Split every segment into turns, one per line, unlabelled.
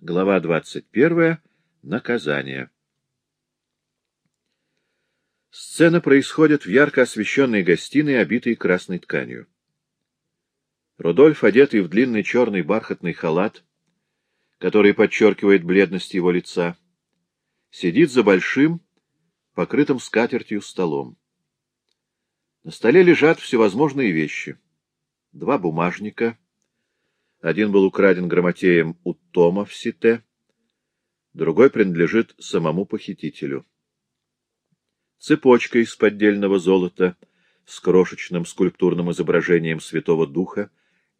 Глава 21. Наказание. Сцена происходит в ярко освещенной гостиной, обитой красной тканью. Рудольф, одетый в длинный черный бархатный халат, который подчеркивает бледность его лица, сидит за большим, покрытым скатертью столом. На столе лежат всевозможные вещи. Два бумажника. Один был украден грамотеем у Тома в Сите, другой принадлежит самому похитителю. Цепочка из поддельного золота с крошечным скульптурным изображением Святого Духа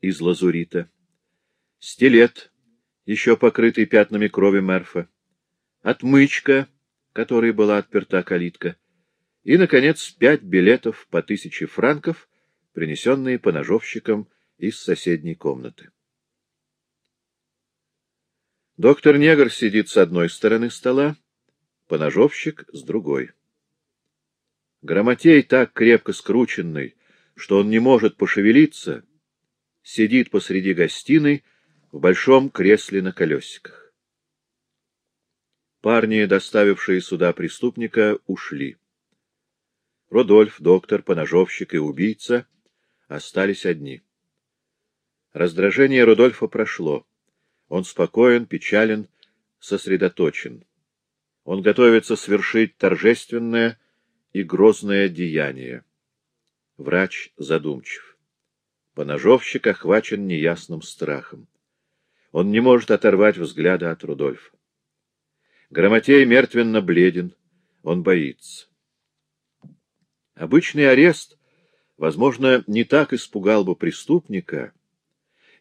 из лазурита, стилет, еще покрытый пятнами крови Мерфа, отмычка, которой была отперта калитка, и, наконец, пять билетов по тысяче франков, принесенные по ножовщикам из соседней комнаты. Доктор Негр сидит с одной стороны стола, поножовщик с другой. Грамотей так крепко скрученный, что он не может пошевелиться, сидит посреди гостиной в большом кресле на колесиках. Парни, доставившие сюда преступника, ушли. Родольф, доктор, поножовщик и убийца остались одни. Раздражение Рудольфа прошло. Он спокоен, печален, сосредоточен. Он готовится свершить торжественное и грозное деяние. Врач задумчив. Поножовщик охвачен неясным страхом. Он не может оторвать взгляда от Рудольфа. Грамотей мертвенно бледен, он боится. Обычный арест, возможно, не так испугал бы преступника,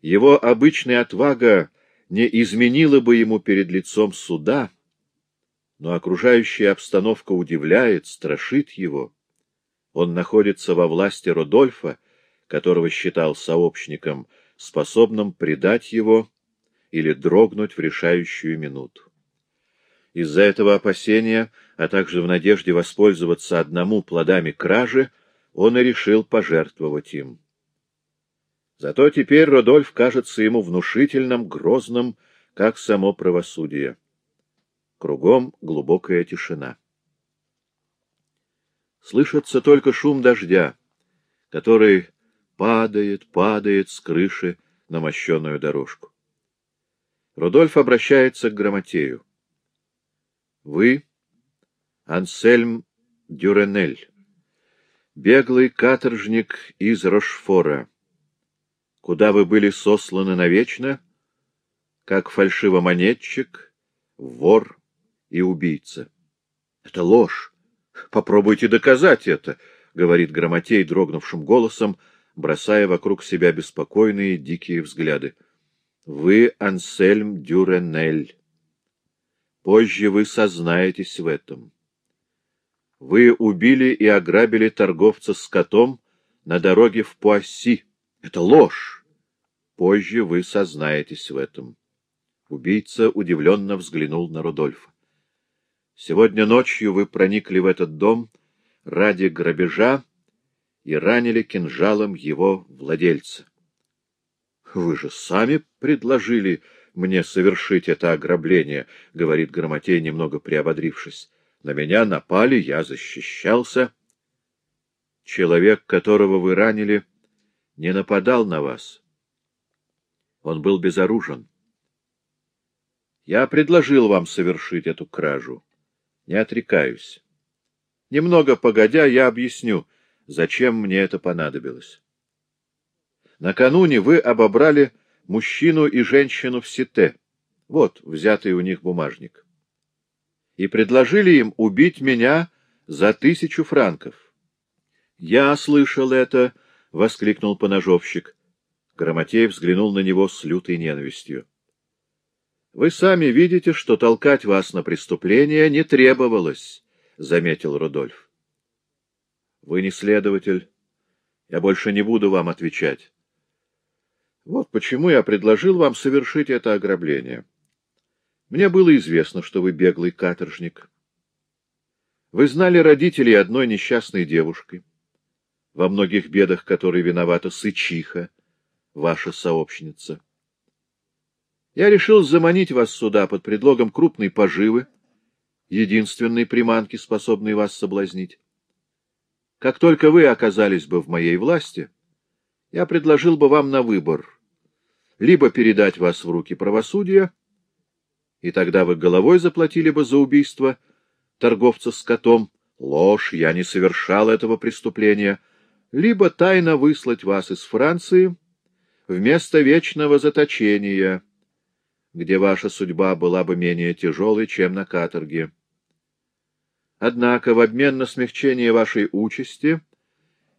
его обычная отвага не изменила бы ему перед лицом суда, но окружающая обстановка удивляет, страшит его. Он находится во власти Родольфа, которого считал сообщником, способным предать его или дрогнуть в решающую минуту. Из-за этого опасения, а также в надежде воспользоваться одному плодами кражи, он и решил пожертвовать им. Зато теперь Родольф кажется ему внушительным, грозным, как само правосудие. Кругом глубокая тишина. Слышится только шум дождя, который падает, падает с крыши на мощеную дорожку. Рудольф обращается к Грамотею. Вы, Ансельм Дюренель, беглый каторжник из Рошфора, куда вы были сосланы навечно, как фальшивомонетчик, вор и убийца. — Это ложь. Попробуйте доказать это, — говорит Грамотей дрогнувшим голосом, бросая вокруг себя беспокойные дикие взгляды. Вы Ансельм Дюренель. Позже вы сознаетесь в этом. Вы убили и ограбили торговца с котом на дороге в Пуасси. Это ложь. Позже вы сознаетесь в этом. Убийца удивленно взглянул на Рудольфа. Сегодня ночью вы проникли в этот дом ради грабежа и ранили кинжалом его владельца. — Вы же сами предложили мне совершить это ограбление, — говорит Грамотей, немного приободрившись. — На меня напали, я защищался. Человек, которого вы ранили, не нападал на вас. Он был безоружен. Я предложил вам совершить эту кражу. Не отрекаюсь. Немного погодя, я объясню — зачем мне это понадобилось. Накануне вы обобрали мужчину и женщину в Сите, вот взятый у них бумажник, и предложили им убить меня за тысячу франков. — Я слышал это! — воскликнул поножовщик. Громотей взглянул на него с лютой ненавистью. — Вы сами видите, что толкать вас на преступление не требовалось, — заметил Рудольф. Вы не следователь. Я больше не буду вам отвечать. Вот почему я предложил вам совершить это ограбление. Мне было известно, что вы беглый каторжник. Вы знали родителей одной несчастной девушки, во многих бедах которой виновата Сычиха, ваша сообщница. Я решил заманить вас сюда под предлогом крупной поживы, единственной приманки, способной вас соблазнить. Как только вы оказались бы в моей власти, я предложил бы вам на выбор либо передать вас в руки правосудия, и тогда вы головой заплатили бы за убийство торговца с котом, ложь, я не совершал этого преступления, либо тайно выслать вас из Франции вместо вечного заточения, где ваша судьба была бы менее тяжелой, чем на каторге. Однако в обмен на смягчение вашей участи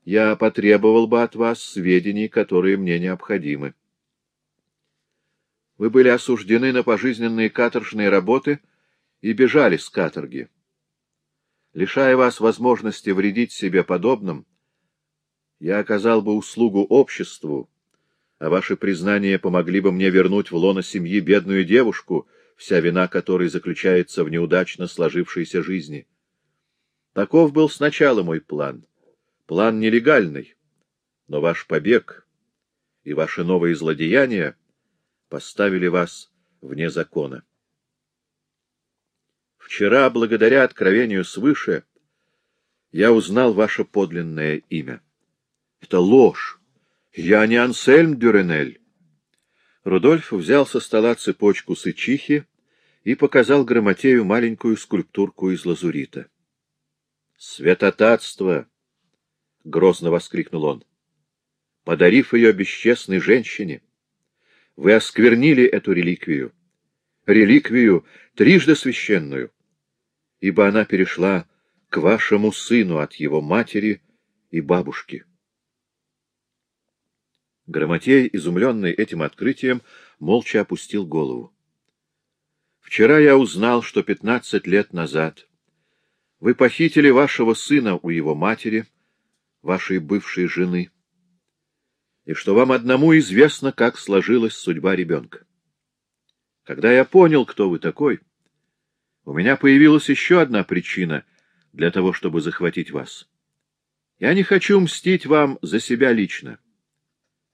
я потребовал бы от вас сведений, которые мне необходимы. Вы были осуждены на пожизненные каторжные работы и бежали с каторги. Лишая вас возможности вредить себе подобным, я оказал бы услугу обществу, а ваши признания помогли бы мне вернуть в лоно семьи бедную девушку, вся вина которой заключается в неудачно сложившейся жизни. Таков был сначала мой план. План нелегальный, но ваш побег и ваши новые злодеяния поставили вас вне закона. Вчера, благодаря откровению свыше, я узнал ваше подлинное имя. Это ложь. Я не Ансельм Дюренель. Рудольф взял со стола цепочку сычихи и показал Грамотею маленькую скульптурку из лазурита. «Святотатство!» — грозно воскликнул он. «Подарив ее бесчестной женщине, вы осквернили эту реликвию, реликвию трижды священную, ибо она перешла к вашему сыну от его матери и бабушки». Грамотей, изумленный этим открытием, молча опустил голову. «Вчера я узнал, что пятнадцать лет назад вы похитили вашего сына у его матери, вашей бывшей жены, и что вам одному известно, как сложилась судьба ребенка. Когда я понял, кто вы такой, у меня появилась еще одна причина для того, чтобы захватить вас. Я не хочу мстить вам за себя лично.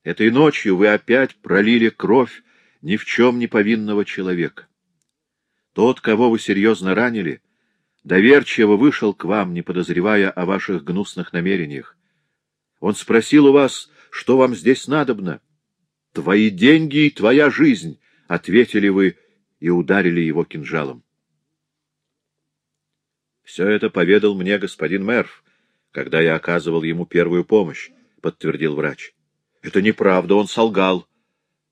Этой ночью вы опять пролили кровь ни в чем не повинного человека. Тот, кого вы серьезно ранили, доверчиво вышел к вам, не подозревая о ваших гнусных намерениях. Он спросил у вас, что вам здесь надобно. «Твои деньги и твоя жизнь», — ответили вы и ударили его кинжалом. «Все это поведал мне господин Мерв, когда я оказывал ему первую помощь», — подтвердил врач. «Это неправда, он солгал».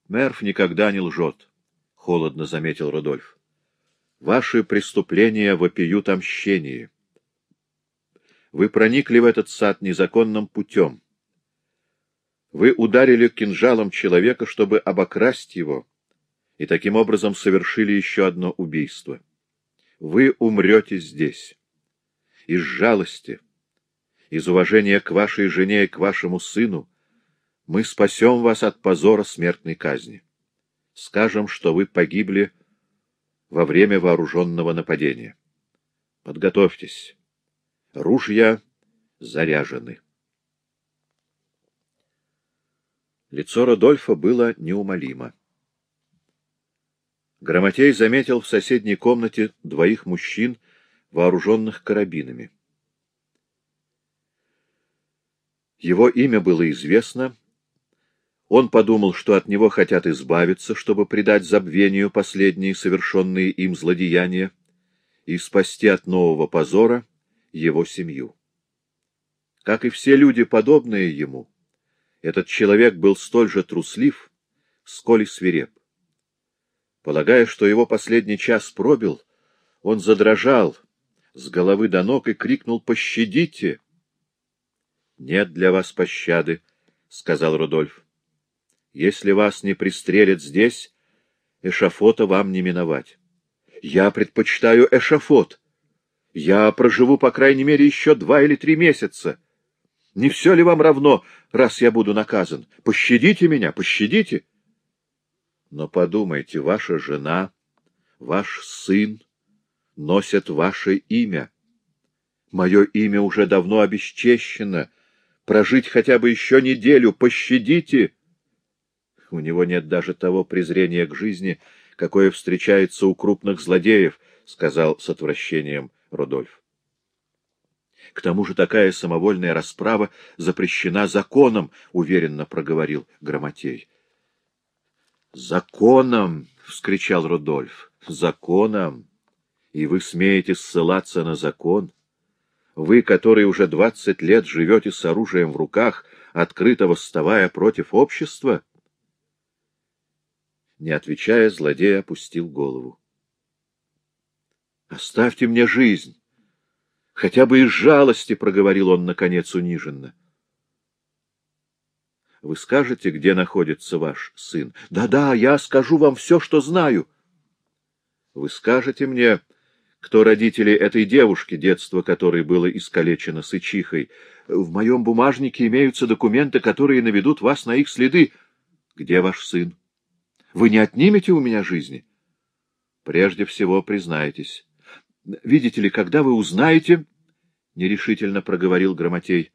«Мерв никогда не лжет», — холодно заметил Рудольф. Ваши преступления вопиют о мщении. Вы проникли в этот сад незаконным путем. Вы ударили кинжалом человека, чтобы обокрасть его, и таким образом совершили еще одно убийство. Вы умрете здесь. Из жалости, из уважения к вашей жене и к вашему сыну мы спасем вас от позора смертной казни. Скажем, что вы погибли во время вооруженного нападения. Подготовьтесь. Ружья заряжены. Лицо Родольфа было неумолимо. Грамотей заметил в соседней комнате двоих мужчин, вооруженных карабинами. Его имя было известно, он подумал, что от него хотят избавиться, чтобы предать забвению последние совершенные им злодеяния и спасти от нового позора его семью. Как и все люди, подобные ему, этот человек был столь же труслив, сколь и свиреп. Полагая, что его последний час пробил, он задрожал с головы до ног и крикнул «Пощадите!» «Нет для вас пощады», — сказал Рудольф. Если вас не пристрелят здесь, эшафота вам не миновать. Я предпочитаю эшафот. Я проживу, по крайней мере, еще два или три месяца. Не все ли вам равно, раз я буду наказан? Пощадите меня, пощадите. Но подумайте, ваша жена, ваш сын носят ваше имя. Мое имя уже давно обесчещено. Прожить хотя бы еще неделю, пощадите. У него нет даже того презрения к жизни, какое встречается у крупных злодеев, — сказал с отвращением Рудольф. — К тому же такая самовольная расправа запрещена законом, — уверенно проговорил Грамотей. — Законом! — вскричал Рудольф. — Законом! И вы смеете ссылаться на закон? Вы, который уже двадцать лет живете с оружием в руках, открыто восставая против общества? Не отвечая, злодей опустил голову. — Оставьте мне жизнь! Хотя бы из жалости, — проговорил он, наконец, униженно. — Вы скажете, где находится ваш сын? Да — Да-да, я скажу вам все, что знаю. — Вы скажете мне, кто родители этой девушки, детство которой было искалечено сычихой? В моем бумажнике имеются документы, которые наведут вас на их следы. Где ваш сын? Вы не отнимете у меня жизни? Прежде всего, признайтесь. Видите ли, когда вы узнаете, — нерешительно проговорил Грамотей,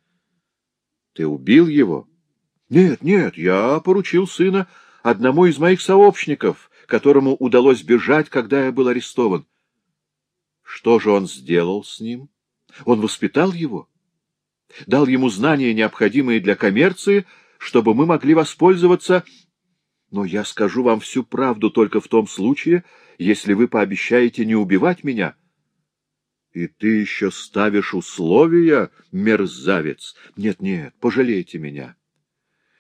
— ты убил его? Нет, нет, я поручил сына одному из моих сообщников, которому удалось бежать, когда я был арестован. Что же он сделал с ним? Он воспитал его? Дал ему знания, необходимые для коммерции, чтобы мы могли воспользоваться... Но я скажу вам всю правду только в том случае, если вы пообещаете не убивать меня. И ты еще ставишь условия, мерзавец? Нет-нет, пожалейте меня.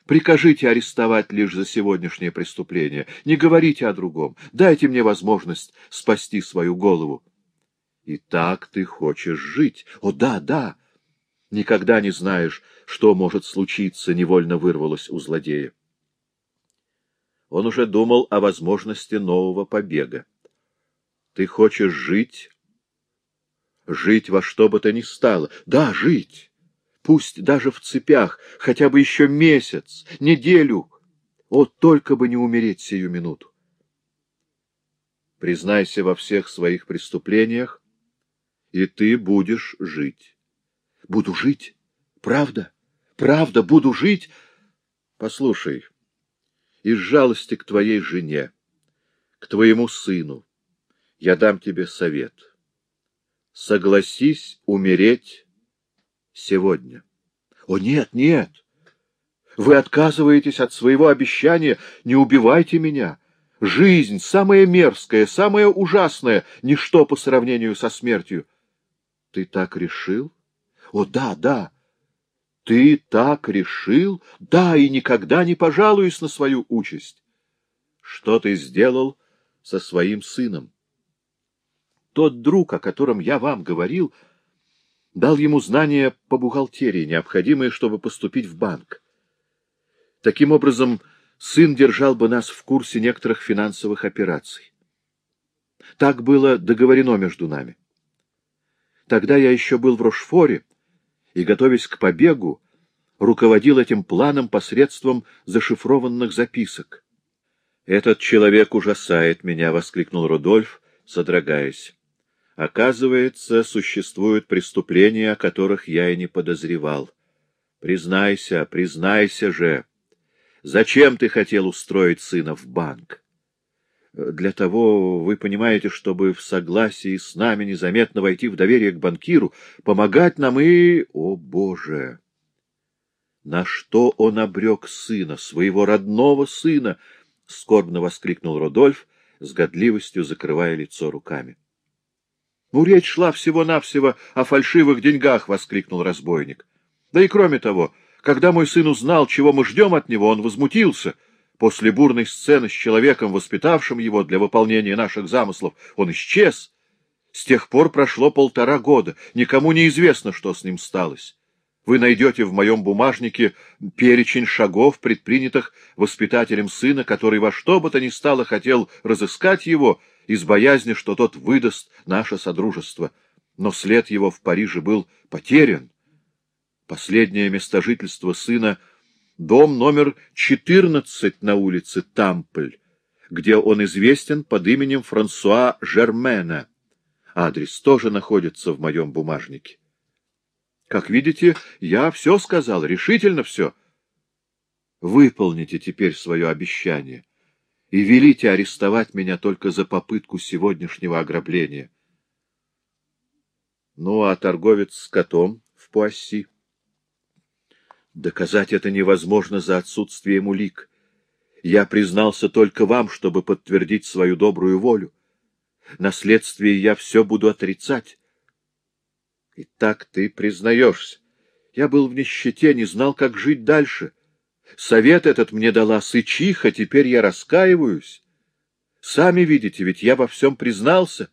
Прикажите арестовать лишь за сегодняшнее преступление. Не говорите о другом. Дайте мне возможность спасти свою голову. И так ты хочешь жить? О, да, да! Никогда не знаешь, что может случиться, невольно вырвалось у злодея. Он уже думал о возможности нового побега. Ты хочешь жить? Жить во что бы то ни стало. Да, жить. Пусть даже в цепях, хотя бы еще месяц, неделю. О, только бы не умереть сию минуту. Признайся во всех своих преступлениях, и ты будешь жить. Буду жить? Правда? Правда, буду жить? Послушай, из жалости к твоей жене, к твоему сыну, я дам тебе совет. Согласись умереть сегодня. О, нет, нет! Вы отказываетесь от своего обещания, не убивайте меня. Жизнь, самая мерзкая, самая ужасная, ничто по сравнению со смертью. Ты так решил? О, да, да. Ты так решил? Да, и никогда не пожалуюсь на свою участь. Что ты сделал со своим сыном? Тот друг, о котором я вам говорил, дал ему знания по бухгалтерии, необходимые, чтобы поступить в банк. Таким образом, сын держал бы нас в курсе некоторых финансовых операций. Так было договорено между нами. Тогда я еще был в Рошфоре и, готовясь к побегу, руководил этим планом посредством зашифрованных записок. «Этот человек ужасает меня!» — воскликнул Рудольф, содрогаясь. «Оказывается, существуют преступления, о которых я и не подозревал. Признайся, признайся же! Зачем ты хотел устроить сына в банк?» Для того, вы понимаете, чтобы в согласии с нами незаметно войти в доверие к банкиру, помогать нам и... О, Боже! На что он обрек сына, своего родного сына? — скорбно воскликнул Родольф, с годливостью закрывая лицо руками. — Ну, речь шла всего-навсего о фальшивых деньгах! — воскликнул разбойник. — Да и кроме того, когда мой сын узнал, чего мы ждем от него, он возмутился — После бурной сцены с человеком, воспитавшим его для выполнения наших замыслов, он исчез. С тех пор прошло полтора года. Никому не известно, что с ним сталось. Вы найдете в моем бумажнике перечень шагов, предпринятых воспитателем сына, который во что бы то ни стало хотел разыскать его из боязни, что тот выдаст наше содружество. Но след его в Париже был потерян. Последнее место жительства сына — дом номер 14 на улице Тампль, где он известен под именем Франсуа Жермена. Адрес тоже находится в моем бумажнике. Как видите, я все сказал, решительно все. Выполните теперь свое обещание. и велите арестовать меня только за попытку сегодняшнего ограбления. Ну, а торговец с котом в Пуасси? Доказать это невозможно за отсутствием улик. Я признался только вам, чтобы подтвердить свою добрую волю. На следствии я все буду отрицать. И так ты признаешься. Я был в нищете, не знал, как жить дальше. Совет этот мне дала сычиха, теперь я раскаиваюсь. Сами видите, ведь я во всем признался.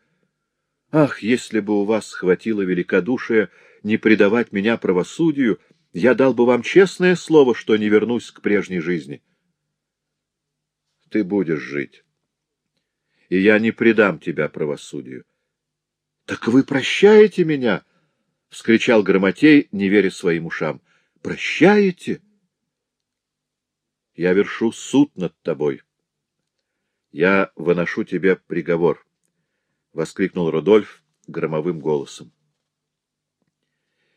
Ах, если бы у вас хватило великодушия не предавать меня правосудию, я дал бы вам честное слово, что не вернусь к прежней жизни. Ты будешь жить, и я не предам тебя правосудию. — Так вы прощаете меня? — вскричал Громотей, не веря своим ушам. — Прощаете? — я вершу суд над тобой. Я выношу тебе приговор, — воскликнул Рудольф громовым голосом.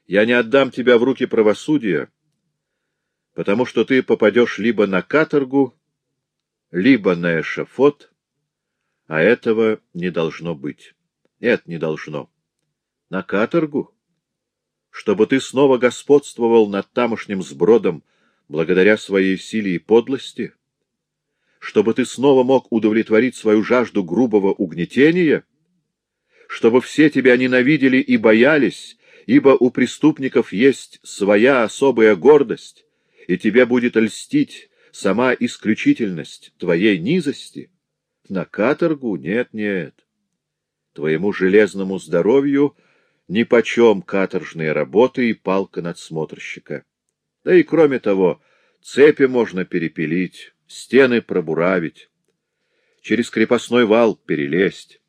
Я не отдам тебя в руки правосудия, потому что ты попадешь либо на каторгу, либо на эшафот, а этого не должно быть. Нет, не должно. На каторгу? Чтобы ты снова господствовал над тамошним сбродом, — благодаря своей силе и подлости? Чтобы ты снова мог удовлетворить свою жажду грубого угнетения? Чтобы все тебя ненавидели и боялись, ибо у преступников есть своя особая гордость, и тебе будет льстить сама исключительность твоей низости? На каторгу? Нет-нет. Твоему железному здоровью нипочем каторжные работы и палка надсмотрщика. Да и кроме того, цепи можно перепилить, стены пробуравить, через крепостной вал перелезть.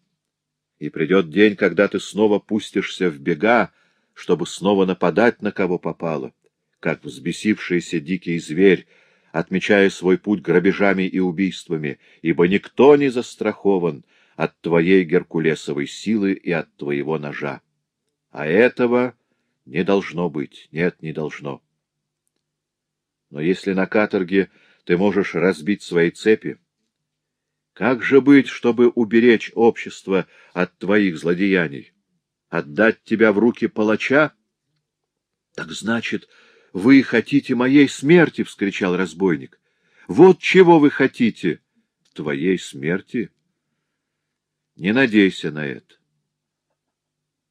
И придет день, когда ты снова пустишься в бега, чтобы снова нападать на кого попало, как взбесившийся дикий зверь, отмечая свой путь грабежами и убийствами, ибо никто не застрахован от твоей геркулесовой силы и от твоего ножа. А этого не должно быть, нет, не должно. Но если на каторге ты можешь разбить свои цепи, как же быть, чтобы уберечь общество от твоих злодеяний? Отдать тебя в руки палача? — Так значит, вы хотите моей смерти! — вскричал разбойник. — Вот чего вы хотите! — Твоей смерти? Не надейся на это.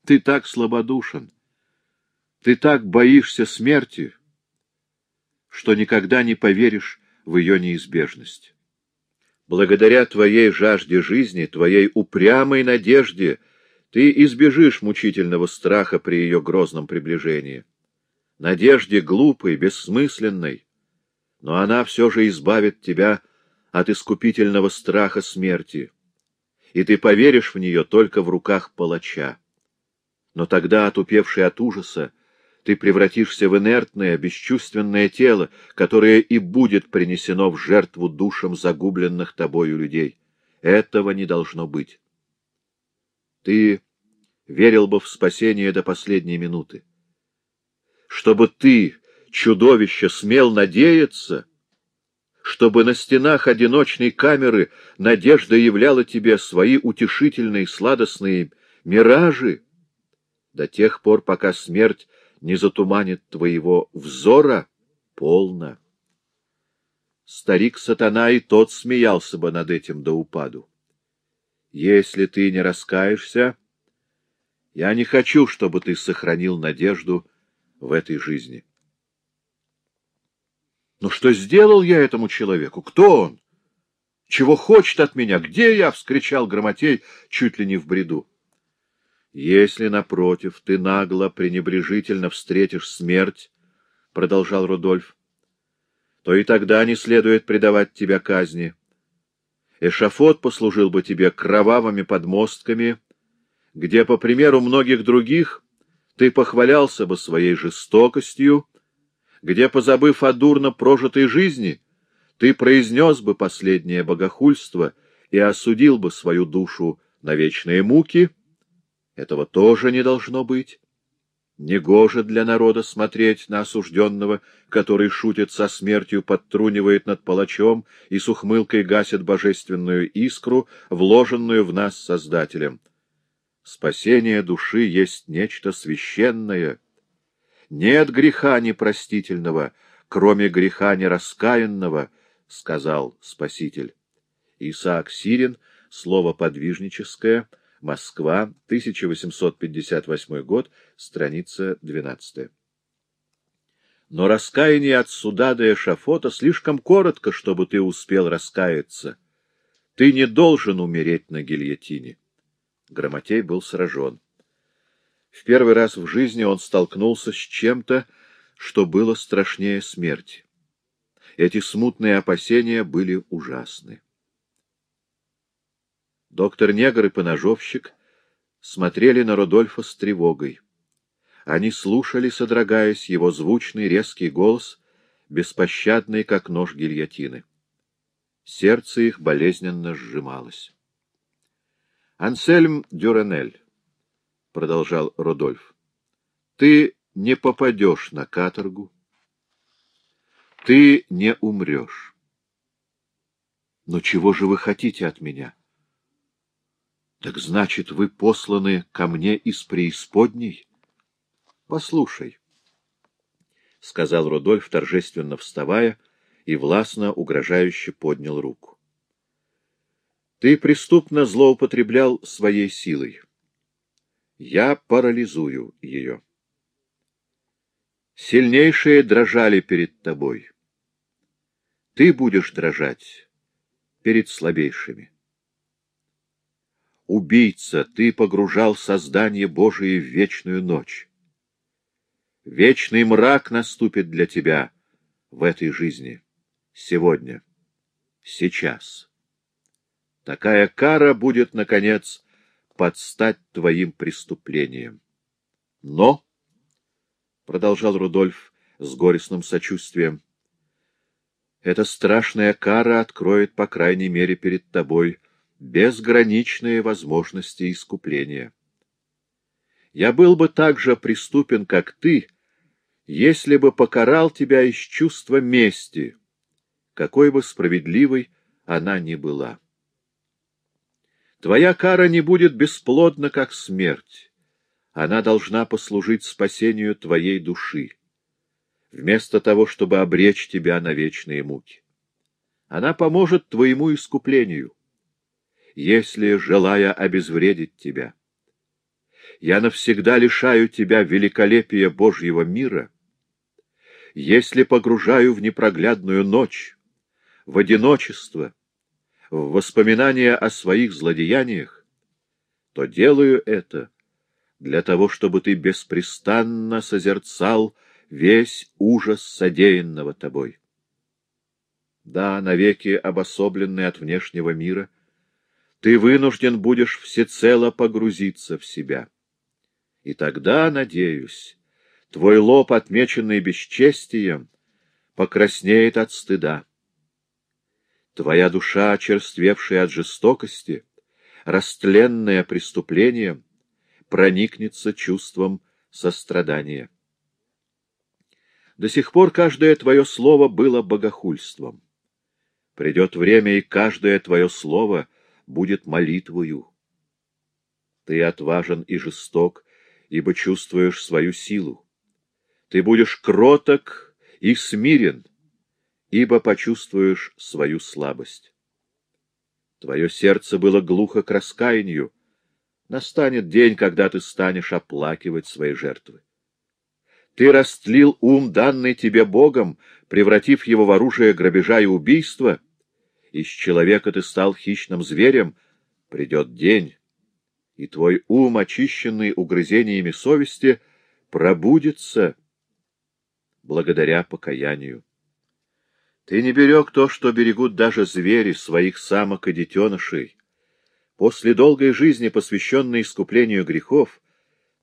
Ты так слабодушен, ты так боишься смерти, что никогда не поверишь в ее неизбежность. Благодаря твоей жажде жизни, твоей упрямой надежде, ты избежишь мучительного страха при ее грозном приближении. Надежде глупой, бессмысленной, но она все же избавит тебя от искупительного страха смерти, и ты поверишь в нее только в руках палача. Но тогда, отупевший от ужаса, ты превратишься в инертное, бесчувственное тело, которое и будет принесено в жертву душам загубленных тобою людей. Этого не должно быть. Ты верил бы в спасение до последней минуты. Чтобы ты, чудовище, смел надеяться, чтобы на стенах одиночной камеры надежда являла тебе свои утешительные сладостные миражи, до тех пор, пока смерть не затуманит твоего взора, полно. Старик-сатана и тот смеялся бы над этим до упаду. Если ты не раскаешься, я не хочу, чтобы ты сохранил надежду в этой жизни. Но что сделал я этому человеку? Кто он? Чего хочет от меня? Где я? — вскричал Громотей чуть ли не в бреду. Если, напротив, ты нагло, пренебрежительно встретишь смерть, — продолжал Рудольф, — то и тогда не следует предавать тебя казни. Эшафот послужил бы тебе кровавыми подмостками, где, по примеру многих других, ты похвалялся бы своей жестокостью, где, позабыв о дурно прожитой жизни, ты произнес бы последнее богохульство и осудил бы свою душу на вечные муки — этого тоже не должно быть. Негоже для народа смотреть на осужденного, который шутит со смертью, подтрунивает над палачом и с ухмылкой гасит божественную искру, вложенную в нас Создателем. Спасение души есть нечто священное. Нет греха непростительного, кроме греха нераскаянного, — сказал Спаситель. Исаак Сирин, слово подвижническое — Москва, 1858 год, страница 12. Но раскаяние от суда до эшафота слишком коротко, чтобы ты успел раскаяться. Ты не должен умереть на гильотине. Грамотей был сражен. В первый раз в жизни он столкнулся с чем-то, что было страшнее смерти. Эти смутные опасения были ужасны. Доктор Негр и поножовщик смотрели на Рудольфа с тревогой. Они слушали, содрогаясь, его звучный резкий голос, беспощадный, как нож гильотины. Сердце их болезненно сжималось. — Ансельм Дюренель, — продолжал Рудольф, — ты не попадешь на каторгу, ты не умрешь. Но чего же вы хотите от меня? —— Так значит, вы посланы ко мне из преисподней? — Послушай, — сказал Рудольф, торжественно вставая, и властно, угрожающе поднял руку. — Ты преступно злоупотреблял своей силой. Я парализую ее. Сильнейшие дрожали перед тобой. Ты будешь дрожать перед слабейшими. Убийца, ты погружал создание Божие в вечную ночь. Вечный мрак наступит для тебя в этой жизни, сегодня, сейчас. Такая кара будет, наконец, подстать твоим преступлением. Но, — продолжал Рудольф с горестным сочувствием, — эта страшная кара откроет, по крайней мере, перед тобой безграничные возможности искупления. Я был бы так же преступен, как ты, если бы покарал тебя из чувства мести, какой бы справедливой она ни была. Твоя кара не будет бесплодна, как смерть. Она должна послужить спасению твоей души, вместо того, чтобы обречь тебя на вечные муки. Она поможет твоему искуплению если, желая обезвредить тебя. Я навсегда лишаю тебя великолепия Божьего мира, если погружаю в непроглядную ночь, в одиночество, в воспоминания о своих злодеяниях, то делаю это для того, чтобы ты беспрестанно созерцал весь ужас содеянного тобой. Да, навеки обособленный от внешнего мира — ты вынужден будешь всецело погрузиться в себя. И тогда, надеюсь, твой лоб, отмеченный бесчестием, покраснеет от стыда. Твоя душа, очерствевшая от жестокости, растленная преступлением, проникнется чувством сострадания. До сих пор каждое твое слово было богохульством. Придет время, и каждое твое слово — будет молитвою. Ты отважен и жесток, ибо чувствуешь свою силу. Ты будешь кроток и смирен, ибо почувствуешь свою слабость. Твое сердце было глухо к раскаянию. Настанет день, когда ты станешь оплакивать свои жертвы. Ты растлил ум, данный тебе Богом, превратив его в оружие грабежа и убийства — из человека ты стал хищным зверем, придет день, и твой ум, очищенный угрызениями совести, пробудится благодаря покаянию. Ты не берег то, что берегут даже звери, своих самок и детенышей. После долгой жизни, посвященной искуплению грехов,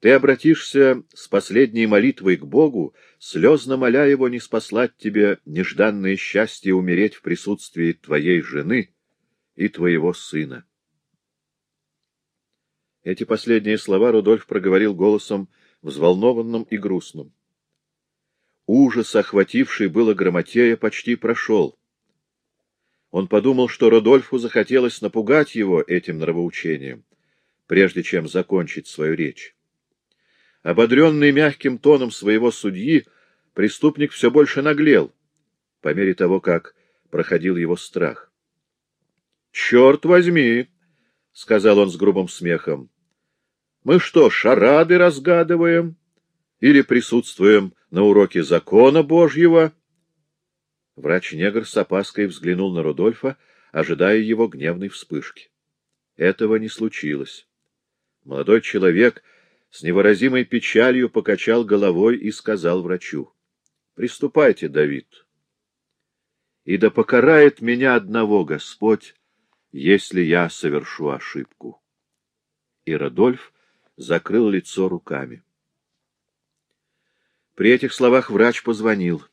ты обратишься с последней молитвой к Богу, слезно моля Его не спаслать тебе нежданное счастье умереть в присутствии твоей жены и твоего сына. Эти последние слова Рудольф проговорил голосом взволнованным и грустным. Ужас, охвативший было Грамотея, почти прошел. Он подумал, что Родольфу захотелось напугать его этим нравоучением, прежде чем закончить свою речь. Ободренный мягким тоном своего судьи, преступник все больше наглел, по мере того, как проходил его страх. — Черт возьми! — сказал он с грубым смехом. — Мы что, шарады разгадываем? Или присутствуем на уроке закона Божьего? Врач-негр с опаской взглянул на Рудольфа, ожидая его гневной вспышки. Этого не случилось. Молодой человек с невыразимой печалью покачал головой и сказал врачу, — Приступайте, Давид. И да покарает меня одного Господь, если я совершу ошибку. И Родольф закрыл лицо руками. При этих словах врач позвонил.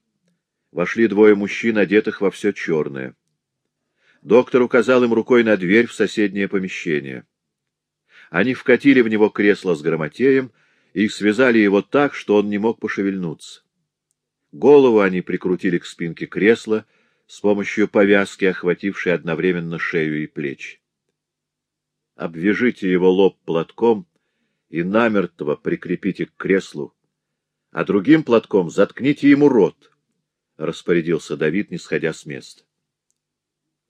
Вошли двое мужчин, одетых во все черное. Доктор указал им рукой на дверь в соседнее помещение. Они вкатили в него кресло с грамотеем и связали его так, что он не мог пошевельнуться. Голову они прикрутили к спинке кресла с помощью повязки, охватившей одновременно шею и плечи. Обвяжите его лоб платком и намертво прикрепите к креслу, а другим платком заткните ему рот, — распорядился Давид, не сходя с места.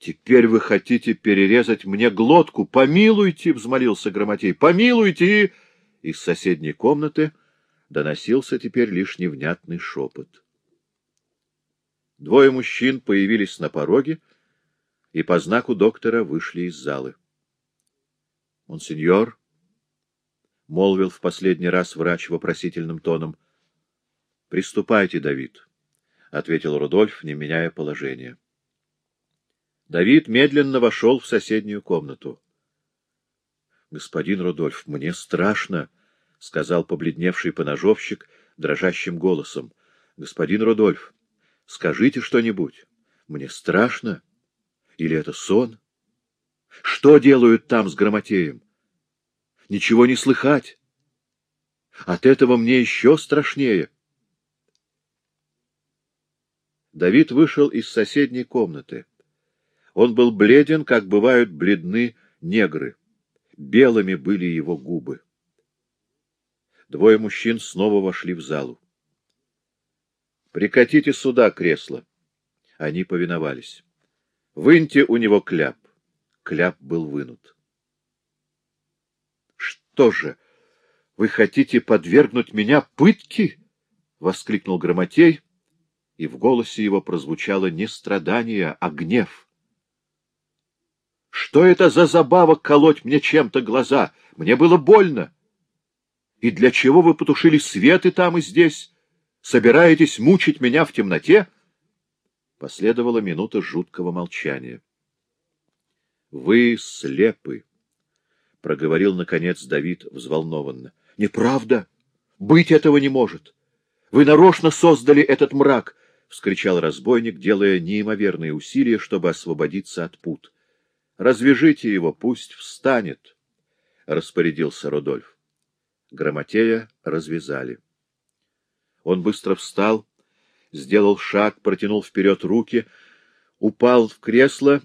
Теперь вы хотите перерезать мне глотку? Помилуйте, — взмолился Громотей, — помилуйте! Из соседней комнаты доносился теперь лишь невнятный шепот. Двое мужчин появились на пороге и по знаку доктора вышли из залы. — Монсеньор, — молвил в последний раз врач вопросительным тоном, — приступайте, Давид, — ответил Рудольф, не меняя положения. Давид медленно вошел в соседнюю комнату. — Господин Рудольф, мне страшно, — сказал побледневший поножовщик дрожащим голосом. — Господин Рудольф, скажите что-нибудь. Мне страшно. Или это сон? Что делают там с Грамотеем? Ничего не слыхать. От этого мне еще страшнее. Давид вышел из соседней комнаты. Он был бледен, как бывают бледны негры. Белыми были его губы. Двое мужчин снова вошли в залу. — Прикатите сюда кресло. Они повиновались. — Выньте у него кляп. Кляп был вынут. — Что же, вы хотите подвергнуть меня пытке? — воскликнул Громотей, и в голосе его прозвучало не страдание, а гнев. Что это за забава колоть мне чем-то глаза? Мне было больно. И для чего вы потушили свет и там, и здесь? Собираетесь мучить меня в темноте? Последовала минута жуткого молчания. — Вы слепы, — проговорил, наконец, Давид взволнованно. — Неправда. Быть этого не может. Вы нарочно создали этот мрак, — вскричал разбойник, делая неимоверные усилия, чтобы освободиться от пут. Развяжите его, пусть встанет, — распорядился Рудольф. Грамотея развязали. Он быстро встал, сделал шаг, протянул вперед руки, упал в кресло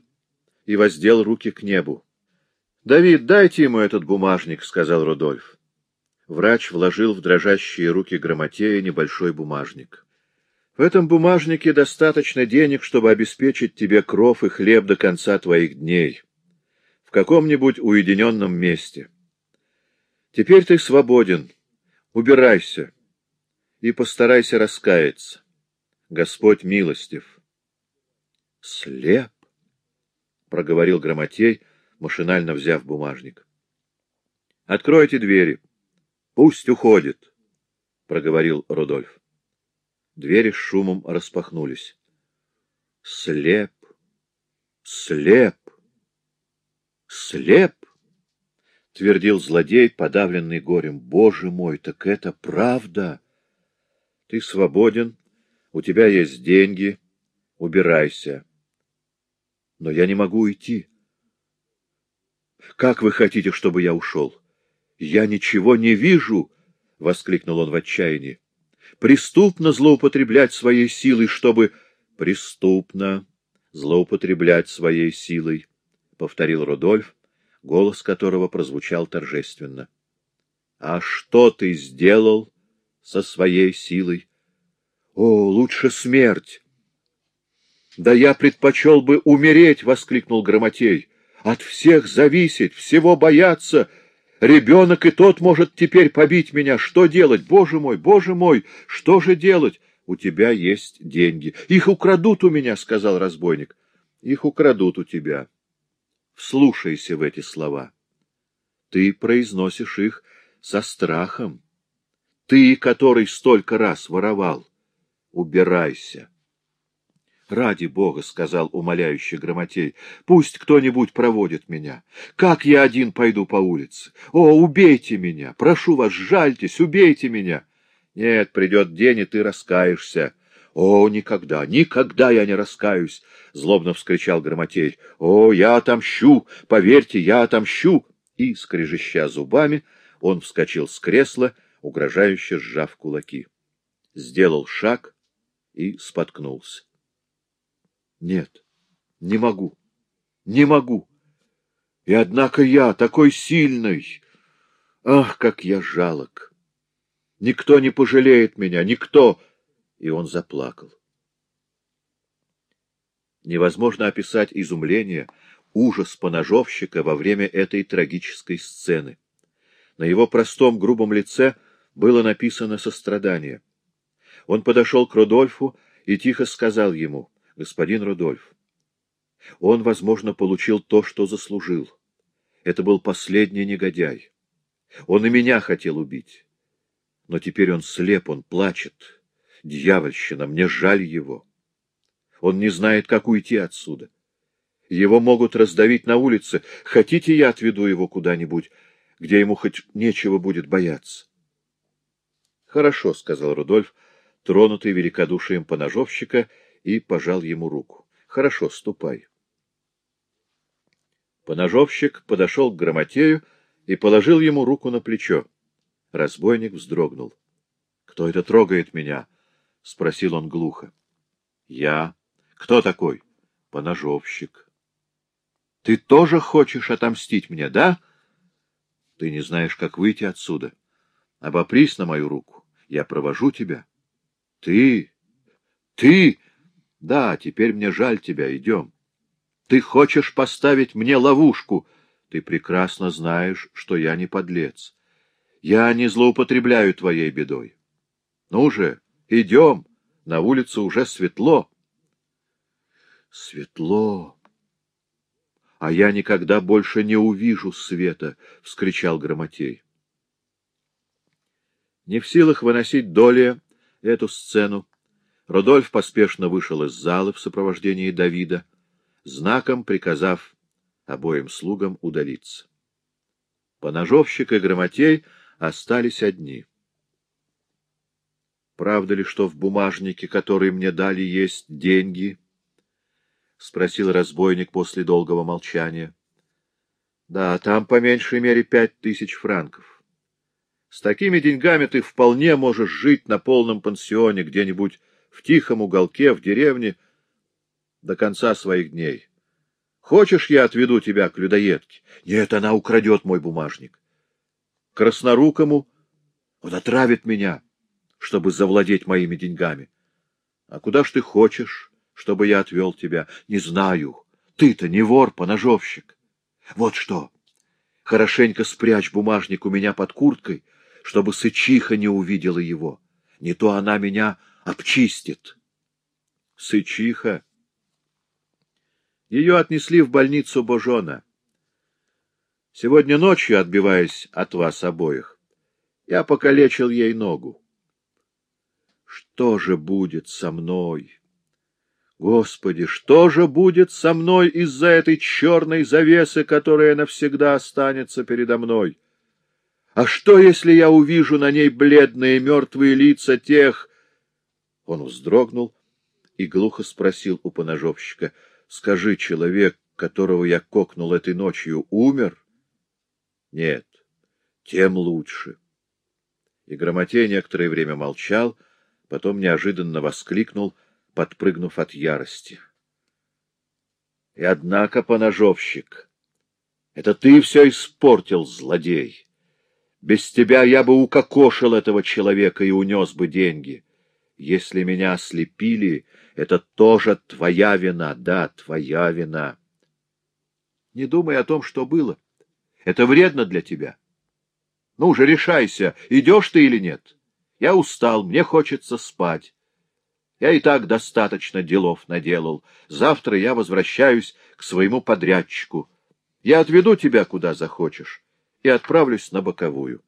и воздел руки к небу. — Давид, дайте ему этот бумажник, — сказал Рудольф. Врач вложил в дрожащие руки Грамотея небольшой бумажник. — В этом бумажнике достаточно денег, чтобы обеспечить тебе кров и хлеб до конца твоих дней каком-нибудь уединенном месте. Теперь ты свободен. Убирайся и постарайся раскаяться. Господь милостив. — Слеп, — проговорил Грамотей, машинально взяв бумажник. — Откройте двери. Пусть уходит, — проговорил Рудольф. Двери с шумом распахнулись. — Слеп, слеп, слеп, — твердил злодей, подавленный горем. — Боже мой, так это правда! Ты свободен, у тебя есть деньги, убирайся. Но я не могу уйти. Как вы хотите, чтобы я ушел? Я ничего не вижу, — воскликнул он в отчаянии. — Преступно злоупотреблять своей силой, чтобы... — Преступно злоупотреблять своей силой, — повторил Рудольф, голос которого прозвучал торжественно. — А что ты сделал со своей силой? — О, лучше смерть! — Да я предпочел бы умереть! — воскликнул Громотей. — От всех зависеть, всего бояться! Ребенок и тот может теперь побить меня. Что делать? Боже мой, боже мой, что же делать? У тебя есть деньги. Их украдут у меня, — сказал разбойник. Их украдут у тебя. Вслушайся в эти слова. Ты произносишь их со страхом. Ты, который столько раз воровал, убирайся. — Ради Бога, — сказал умоляющий Громотей, — пусть кто-нибудь проводит меня. Как я один пойду по улице? О, убейте меня! Прошу вас, жальтесь, убейте меня! Нет, придет день, и ты раскаешься. О, никогда, никогда я не раскаюсь! — злобно вскричал Громотей. О, я отомщу! Поверьте, я отомщу! И, скрежеща зубами, он вскочил с кресла, угрожающе сжав кулаки. Сделал шаг и споткнулся. Нет, не могу, не могу. И однако я такой сильный. Ах, как я жалок! Никто не пожалеет меня, никто! И он заплакал. Невозможно описать изумление, ужас поножовщика во время этой трагической сцены. На его простом грубом лице было написано сострадание. Он подошел к Рудольфу и тихо сказал ему — господин Рудольф. Он, возможно, получил то, что заслужил. Это был последний негодяй. Он и меня хотел убить. Но теперь он слеп, он плачет. Дьявольщина, мне жаль его. Он не знает, как уйти отсюда. Его могут раздавить на улице. Хотите, я отведу его куда-нибудь, где ему хоть нечего будет бояться? — Хорошо, — сказал Рудольф, тронутый великодушием поножовщика, — и пожал ему руку. — Хорошо, ступай. Поножовщик подошел к Грамотею и положил ему руку на плечо. Разбойник вздрогнул. — Кто это трогает меня? — спросил он глухо. — Я. — Кто такой? — Поножовщик. — Ты тоже хочешь отомстить мне, да? — Ты не знаешь, как выйти отсюда. Обопрись на мою руку. Я провожу тебя. — Ты... ты... Да, теперь мне жаль тебя, идем. Ты хочешь поставить мне ловушку. Ты прекрасно знаешь, что я не подлец. Я не злоупотребляю твоей бедой. Ну же, идем, на улице уже светло. Светло. А я никогда больше не увижу света, — вскричал Громотей. Не в силах выносить доли эту сцену, Рудольф поспешно вышел из зала в сопровождении Давида, знаком приказав обоим слугам удалиться. Поножовщик и грамотей остались одни. — Правда ли, что в бумажнике, который мне дали, есть деньги? — спросил разбойник после долгого молчания. — Да, там по меньшей мере пять тысяч франков. С такими деньгами ты вполне можешь жить на полном пансионе где-нибудь в тихом уголке, в деревне, до конца своих дней. Хочешь, я отведу тебя к людоедке? Нет, она украдет мой бумажник. Краснорукому он отравит меня, чтобы завладеть моими деньгами. А куда ж ты хочешь, чтобы я отвел тебя? Не знаю. Ты-то не вор, поножовщик. Вот что. Хорошенько спрячь бумажник у меня под курткой, чтобы сычиха не увидела его. Не то она меня обчистит. Сычиха. Ее отнесли в больницу Божона. Сегодня ночью, отбиваясь от вас обоих, я покалечил ей ногу. Что же будет со мной? Господи, что же будет со мной из-за этой черной завесы, которая навсегда останется передо мной? А что, если я увижу на ней бледные мертвые лица тех, он вздрогнул и глухо спросил у поножовщика, — Скажи, человек, которого я кокнул этой ночью, умер? — Нет, тем лучше. И Грамотей некоторое время молчал, потом неожиданно воскликнул, подпрыгнув от ярости. — И однако, поножовщик, это ты все испортил, злодей. Без тебя я бы укокошил этого человека и унес бы деньги. Если меня ослепили, это тоже твоя вина, да, твоя вина. Не думай о том, что было. Это вредно для тебя. Ну же, решайся, идешь ты или нет. Я устал, мне хочется спать. Я и так достаточно делов наделал. Завтра я возвращаюсь к своему подрядчику. Я отведу тебя куда захочешь и отправлюсь на боковую.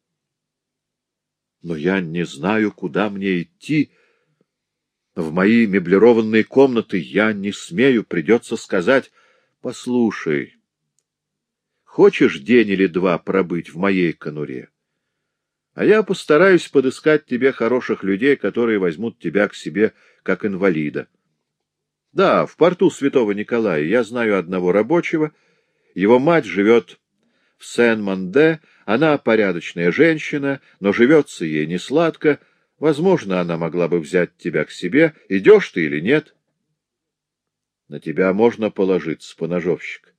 Но я не знаю, куда мне идти. В мои меблированные комнаты я не смею, придется сказать, послушай, хочешь день или два пробыть в моей конуре? А я постараюсь подыскать тебе хороших людей, которые возьмут тебя к себе как инвалида. Да, в порту Святого Николая я знаю одного рабочего. Его мать живет в Сен-Манде, она порядочная женщина, но живется ей не сладко. Возможно, она могла бы взять тебя к себе. Идешь ты или нет? На тебя можно положиться, поножовщик.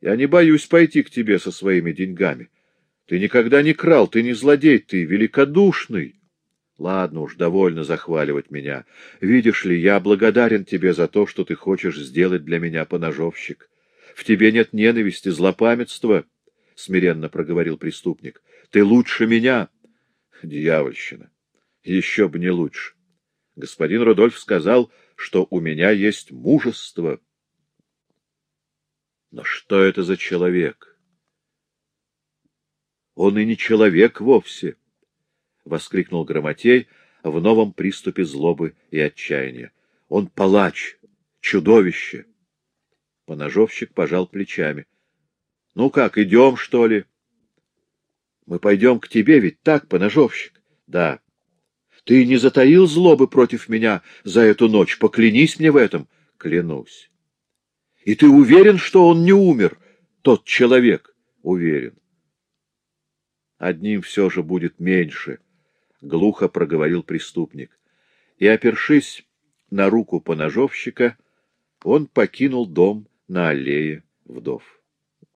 Я не боюсь пойти к тебе со своими деньгами. Ты никогда не крал, ты не злодей, ты великодушный. Ладно уж, довольно захваливать меня. Видишь ли, я благодарен тебе за то, что ты хочешь сделать для меня, поножовщик. В тебе нет ненависти, злопамятства, — смиренно проговорил преступник. Ты лучше меня. Дьявольщина. Еще бы не лучше. Господин Рудольф сказал, что у меня есть мужество. Но что это за человек? Он и не человек вовсе! — воскликнул Грамотей в новом приступе злобы и отчаяния. — Он палач, чудовище! Поножовщик пожал плечами. — Ну как, идем, что ли? — Мы пойдем к тебе, ведь так, поножовщик? — Да. — Ты не затаил злобы против меня за эту ночь? Поклянись мне в этом. — Клянусь. — И ты уверен, что он не умер, тот человек? — Уверен. Одним все же будет меньше, — глухо проговорил преступник. И, опершись на руку поножовщика, он покинул дом на аллее вдов.